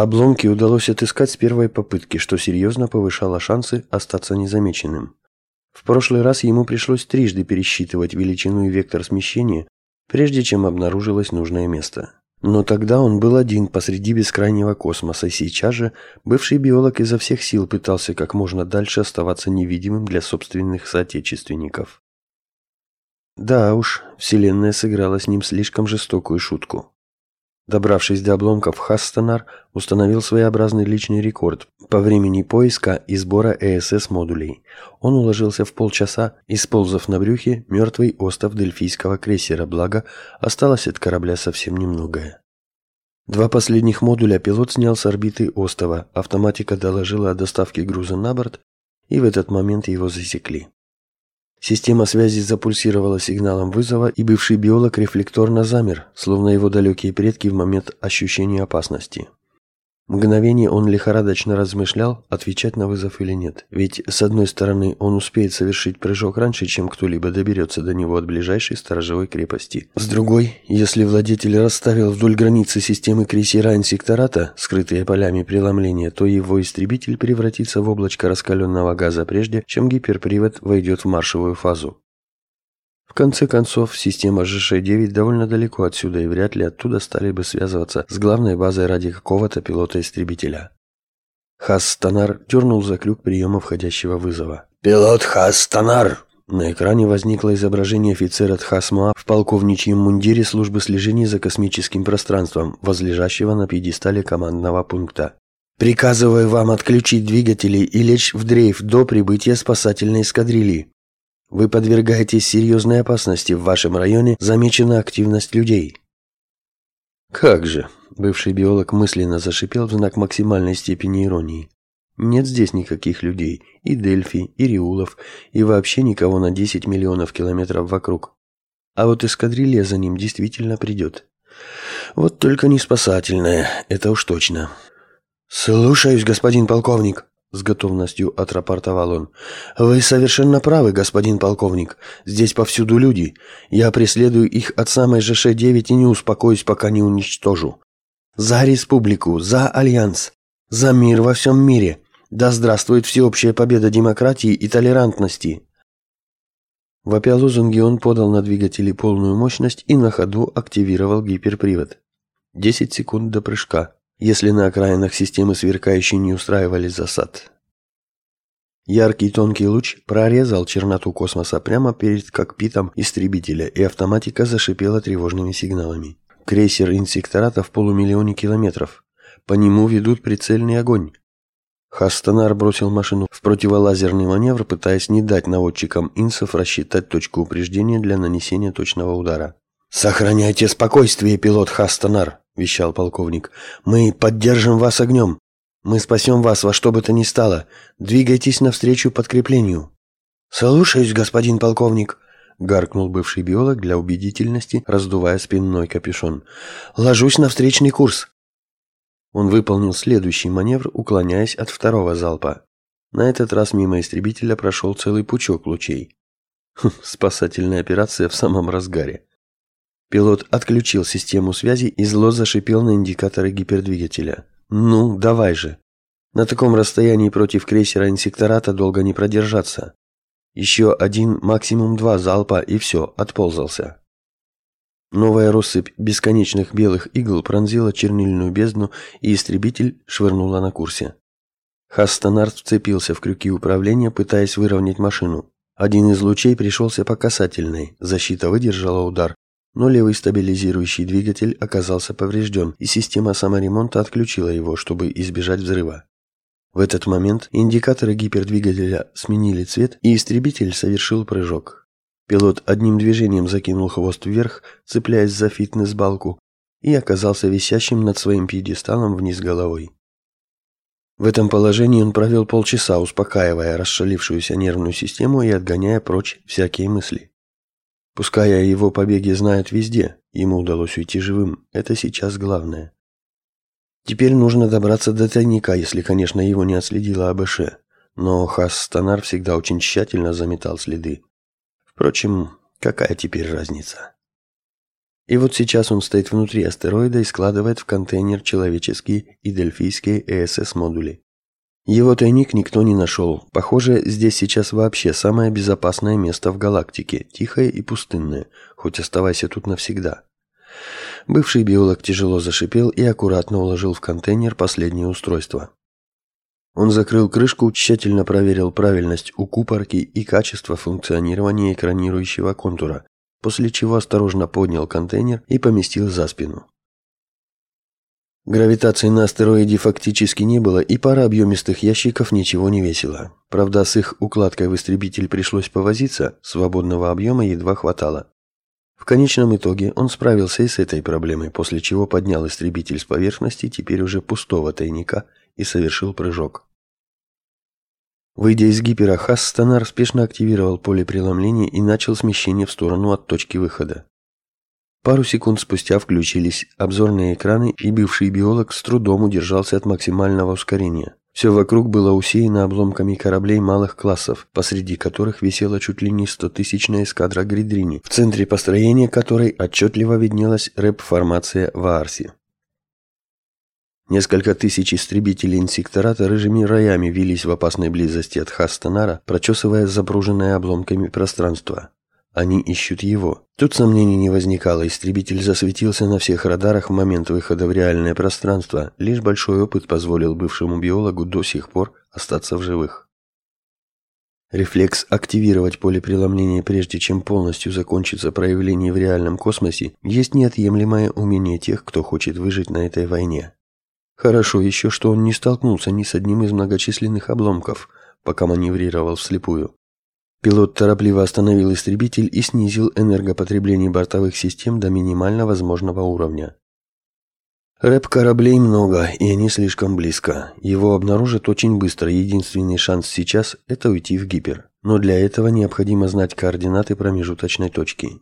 Обломки удалось отыскать с первой попытки, что серьезно повышало шансы остаться незамеченным. В прошлый раз ему пришлось трижды пересчитывать величину и вектор смещения, прежде чем обнаружилось нужное место. Но тогда он был один посреди бескрайнего космоса, и сейчас же бывший биолог изо всех сил пытался как можно дальше оставаться невидимым для собственных соотечественников. Да уж, Вселенная сыграла с ним слишком жестокую шутку. Добравшись до обломков, Хастонар установил своеобразный личный рекорд по времени поиска и сбора ЭСС-модулей. Он уложился в полчаса, использовав на брюхе мертвый остов дельфийского крейсера, благо осталось от корабля совсем немногое. Два последних модуля пилот снял с орбиты остова, автоматика доложила о доставке груза на борт, и в этот момент его засекли. Система связи запульсировала сигналом вызова, и бывший биолог рефлекторно замер, словно его далекие предки в момент ощущения опасности. Мгновение он лихорадочно размышлял, отвечать на вызов или нет. Ведь, с одной стороны, он успеет совершить прыжок раньше, чем кто-либо доберется до него от ближайшей сторожевой крепости. С другой, если владетель расставил вдоль границы системы крейсера инсектората, скрытые полями преломления, то его истребитель превратится в облачко раскаленного газа прежде, чем гиперпривод войдет в маршевую фазу. В конце концов, система ЖШ-9 довольно далеко отсюда, и вряд ли оттуда стали бы связываться с главной базой ради какого-то пилота-истребителя. Хас-Станар дернул за крюк приема входящего вызова. «Пилот Хас-Станар!» На экране возникло изображение офицера Тхасма в полковничьем мундире службы слежения за космическим пространством, возлежащего на пьедестале командного пункта. «Приказываю вам отключить двигатели и лечь в дрейф до прибытия спасательной эскадрильи. Вы подвергаетесь серьезной опасности. В вашем районе замечена активность людей. Как же, бывший биолог мысленно зашипел в знак максимальной степени иронии. Нет здесь никаких людей, и Дельфи, и Риулов, и вообще никого на 10 миллионов километров вокруг. А вот эскадрилья за ним действительно придет. Вот только не спасательная, это уж точно. «Слушаюсь, господин полковник», с готовностью отрапортовал он. «Вы совершенно правы, господин полковник. Здесь повсюду люди. Я преследую их от самой ЖШ-9 и не успокоюсь, пока не уничтожу. За республику, за альянс, за мир во всем мире. Да здравствует всеобщая победа демократии и толерантности!» Вопя лозунги он подал на двигатели полную мощность и на ходу активировал гиперпривод. Десять секунд до прыжка если на окраинах системы сверкающие не устраивали засад. Яркий тонкий луч прорезал черноту космоса прямо перед кокпитом истребителя, и автоматика зашипела тревожными сигналами. Крейсер инсектората в полумиллионе километров. По нему ведут прицельный огонь. Хастанар бросил машину в противолазерный маневр, пытаясь не дать наводчикам инсов рассчитать точку упреждения для нанесения точного удара. «Сохраняйте спокойствие, пилот Хастанар!» – вещал полковник. «Мы поддержим вас огнем. Мы спасем вас во что бы то ни стало. Двигайтесь навстречу подкреплению». «Слушаюсь, господин полковник», — гаркнул бывший биолог для убедительности, раздувая спинной капюшон. «Ложусь на встречный курс». Он выполнил следующий маневр, уклоняясь от второго залпа. На этот раз мимо истребителя прошел целый пучок лучей. Хм, спасательная операция в самом разгаре. Пилот отключил систему связи и зло зашипел на индикаторы гипердвигателя. «Ну, давай же!» На таком расстоянии против крейсера инсектората долго не продержаться. Еще один, максимум два залпа, и все, отползался. Новая россыпь бесконечных белых игл пронзила чернильную бездну, и истребитель швырнула на курсе. Хастанарт вцепился в крюки управления, пытаясь выровнять машину. Один из лучей пришелся по касательной, защита выдержала удар, но левый стабилизирующий двигатель оказался поврежден, и система саморемонта отключила его, чтобы избежать взрыва. В этот момент индикаторы гипердвигателя сменили цвет, и истребитель совершил прыжок. Пилот одним движением закинул хвост вверх, цепляясь за фитнес-балку, и оказался висящим над своим пьедесталом вниз головой. В этом положении он провел полчаса, успокаивая расшалившуюся нервную систему и отгоняя прочь всякие мысли. Пускай о его побеге знают везде, ему удалось уйти живым, это сейчас главное. Теперь нужно добраться до тайника, если, конечно, его не отследила АБШ. Но Хас Станар всегда очень тщательно заметал следы. Впрочем, какая теперь разница? И вот сейчас он стоит внутри астероида и складывает в контейнер человеческие и дельфийские ЭСС-модули. Его тайник никто не нашел. Похоже, здесь сейчас вообще самое безопасное место в галактике, тихое и пустынное, хоть оставайся тут навсегда. Бывший биолог тяжело зашипел и аккуратно уложил в контейнер последнее устройство. Он закрыл крышку, тщательно проверил правильность укупорки и качество функционирования экранирующего контура, после чего осторожно поднял контейнер и поместил за спину. Гравитации на астероиде фактически не было, и пара объемистых ящиков ничего не весила. Правда, с их укладкой в истребитель пришлось повозиться, свободного объема едва хватало. В конечном итоге он справился и с этой проблемой, после чего поднял истребитель с поверхности теперь уже пустого тайника и совершил прыжок. Выйдя из гипера, Хасстанар спешно активировал поле преломления и начал смещение в сторону от точки выхода. Пару секунд спустя включились обзорные экраны, и бывший биолог с трудом удержался от максимального ускорения. Все вокруг было усеяно обломками кораблей малых классов, посреди которых висела чуть ли не стотысячная эскадра Гридрини, в центре построения которой отчетливо виднелась рэп-формация Ваарси. Несколько тысяч истребителей инсектората рыжими роями вились в опасной близости от Хастанара, прочесывая запруженное обломками пространство. Они ищут его. Тут сомнений не возникало, истребитель засветился на всех радарах в момент выхода в реальное пространство, лишь большой опыт позволил бывшему биологу до сих пор остаться в живых. Рефлекс активировать поле преломления прежде чем полностью закончится проявление в реальном космосе есть неотъемлемое умение тех, кто хочет выжить на этой войне. Хорошо еще, что он не столкнулся ни с одним из многочисленных обломков, пока маневрировал вслепую. Пилот торопливо остановил истребитель и снизил энергопотребление бортовых систем до минимально возможного уровня. Рэп кораблей много, и они слишком близко. Его обнаружат очень быстро. Единственный шанс сейчас – это уйти в гипер. Но для этого необходимо знать координаты промежуточной точки.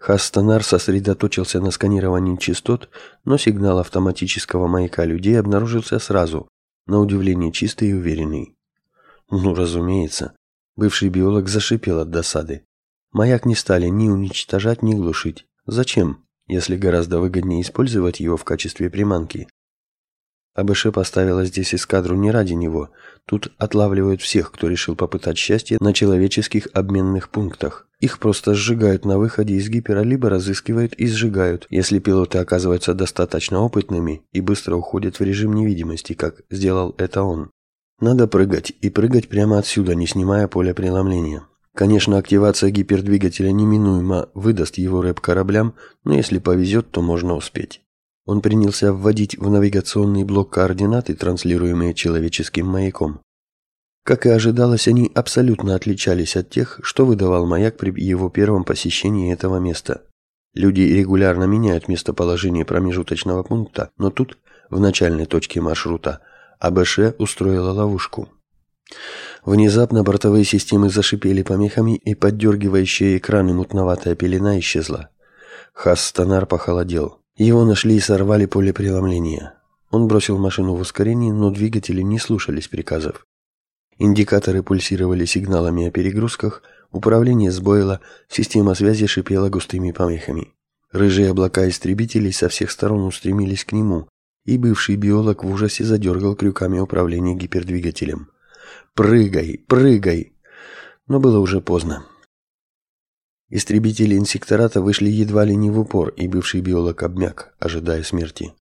Хастанар сосредоточился на сканировании частот, но сигнал автоматического маяка людей обнаружился сразу, на удивление чистый и уверенный. Ну, разумеется. Бывший биолог зашипел от досады. Маяк не стали ни уничтожать, ни глушить. Зачем, если гораздо выгоднее использовать его в качестве приманки? АБШ поставила здесь эскадру не ради него. Тут отлавливают всех, кто решил попытать счастье на человеческих обменных пунктах. Их просто сжигают на выходе из гипера, либо разыскивают и сжигают, если пилоты оказываются достаточно опытными и быстро уходят в режим невидимости, как сделал это он. Надо прыгать, и прыгать прямо отсюда, не снимая поля преломления. Конечно, активация гипердвигателя неминуемо выдаст его рэп кораблям, но если повезет, то можно успеть. Он принялся вводить в навигационный блок координаты, транслируемые человеческим маяком. Как и ожидалось, они абсолютно отличались от тех, что выдавал маяк при его первом посещении этого места. Люди регулярно меняют местоположение промежуточного пункта, но тут, в начальной точке маршрута, АБШ устроила ловушку. Внезапно бортовые системы зашипели помехами, и поддергивающая экраны мутноватая пелена исчезла. Хас-станар похолодел. Его нашли и сорвали поле преломления. Он бросил машину в ускорение, но двигатели не слушались приказов. Индикаторы пульсировали сигналами о перегрузках, управление сбоило, система связи шипела густыми помехами. Рыжие облака истребителей со всех сторон устремились к нему, и бывший биолог в ужасе задергал крюками управления гипердвигателем. «Прыгай! Прыгай!» Но было уже поздно. Истребители инсектората вышли едва ли не в упор, и бывший биолог обмяк, ожидая смерти.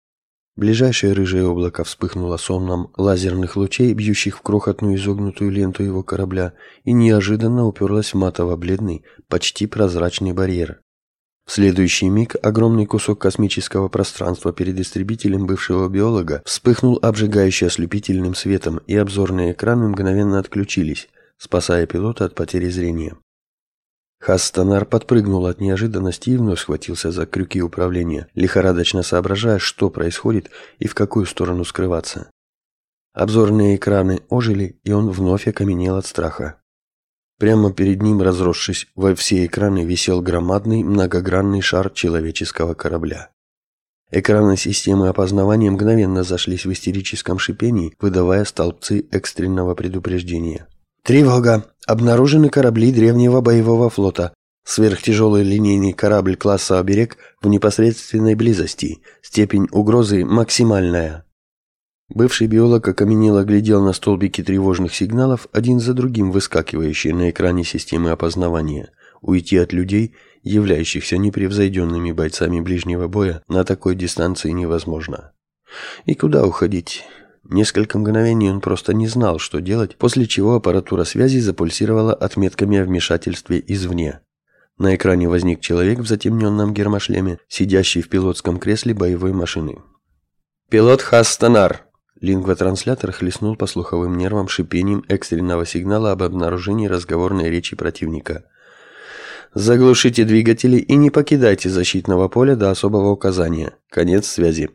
Ближайшее рыжее облако вспыхнуло сонном лазерных лучей, бьющих в крохотную изогнутую ленту его корабля, и неожиданно уперлось в матово-бледный, почти прозрачный барьер. В следующий миг огромный кусок космического пространства перед истребителем бывшего биолога вспыхнул обжигающе ослепительным светом, и обзорные экраны мгновенно отключились, спасая пилота от потери зрения. Хастанар подпрыгнул от неожиданности и вновь схватился за крюки управления, лихорадочно соображая, что происходит и в какую сторону скрываться. Обзорные экраны ожили, и он вновь окаменел от страха. Прямо перед ним, разросшись во все экраны, висел громадный многогранный шар человеческого корабля. Экраны системы опознавания мгновенно зашлись в истерическом шипении, выдавая столбцы экстренного предупреждения. «Тревога! Обнаружены корабли древнего боевого флота. Сверхтяжелый линейный корабль класса «Оберег» в непосредственной близости. Степень угрозы максимальная. Бывший биолог окаменело глядел на столбики тревожных сигналов, один за другим выскакивающие на экране системы опознавания. Уйти от людей, являющихся непревзойденными бойцами ближнего боя, на такой дистанции невозможно. И куда уходить? Несколько мгновений он просто не знал, что делать, после чего аппаратура связи запульсировала отметками о вмешательстве извне. На экране возник человек в затемненном гермошлеме, сидящий в пилотском кресле боевой машины. «Пилот Хастанар!» Лингвотранслятор хлестнул по слуховым нервам шипением экстренного сигнала об обнаружении разговорной речи противника. «Заглушите двигатели и не покидайте защитного поля до особого указания. Конец связи».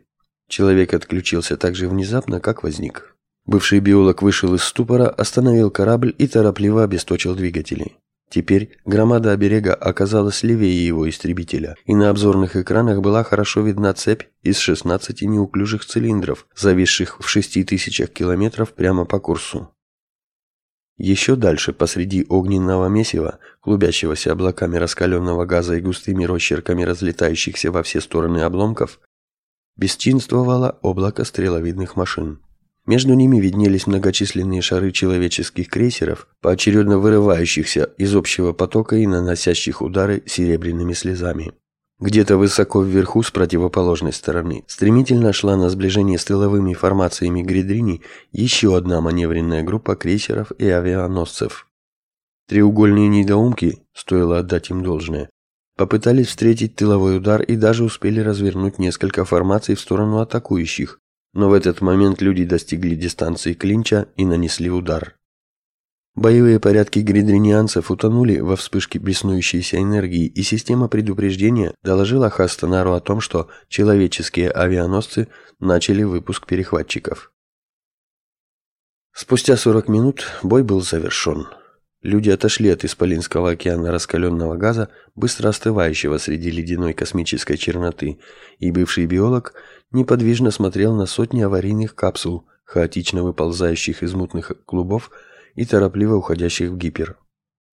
Человек отключился так же внезапно, как возник. Бывший биолог вышел из ступора, остановил корабль и торопливо обесточил двигатели. Теперь громада оберега оказалась левее его истребителя, и на обзорных экранах была хорошо видна цепь из 16 неуклюжих цилиндров, зависших в 6000 километров прямо по курсу. Еще дальше, посреди огненного месива, клубящегося облаками раскаленного газа и густыми росчерками разлетающихся во все стороны обломков, бесчинствовало облако стреловидных машин. Между ними виднелись многочисленные шары человеческих крейсеров, поочередно вырывающихся из общего потока и наносящих удары серебряными слезами. Где-то высоко вверху с противоположной стороны стремительно шла на сближение с тыловыми формациями Гридрини еще одна маневренная группа крейсеров и авианосцев. Треугольные недоумки, стоило отдать им должное, попытались встретить тыловой удар и даже успели развернуть несколько формаций в сторону атакующих, но в этот момент люди достигли дистанции клинча и нанесли удар. Боевые порядки гридринианцев утонули во вспышке беснующейся энергии, и система предупреждения доложила Хастанару о том, что человеческие авианосцы начали выпуск перехватчиков. Спустя 40 минут бой был завершен. Люди отошли от Исполинского океана раскаленного газа, быстро остывающего среди ледяной космической черноты, и бывший биолог неподвижно смотрел на сотни аварийных капсул, хаотично выползающих из мутных клубов и торопливо уходящих в гипер.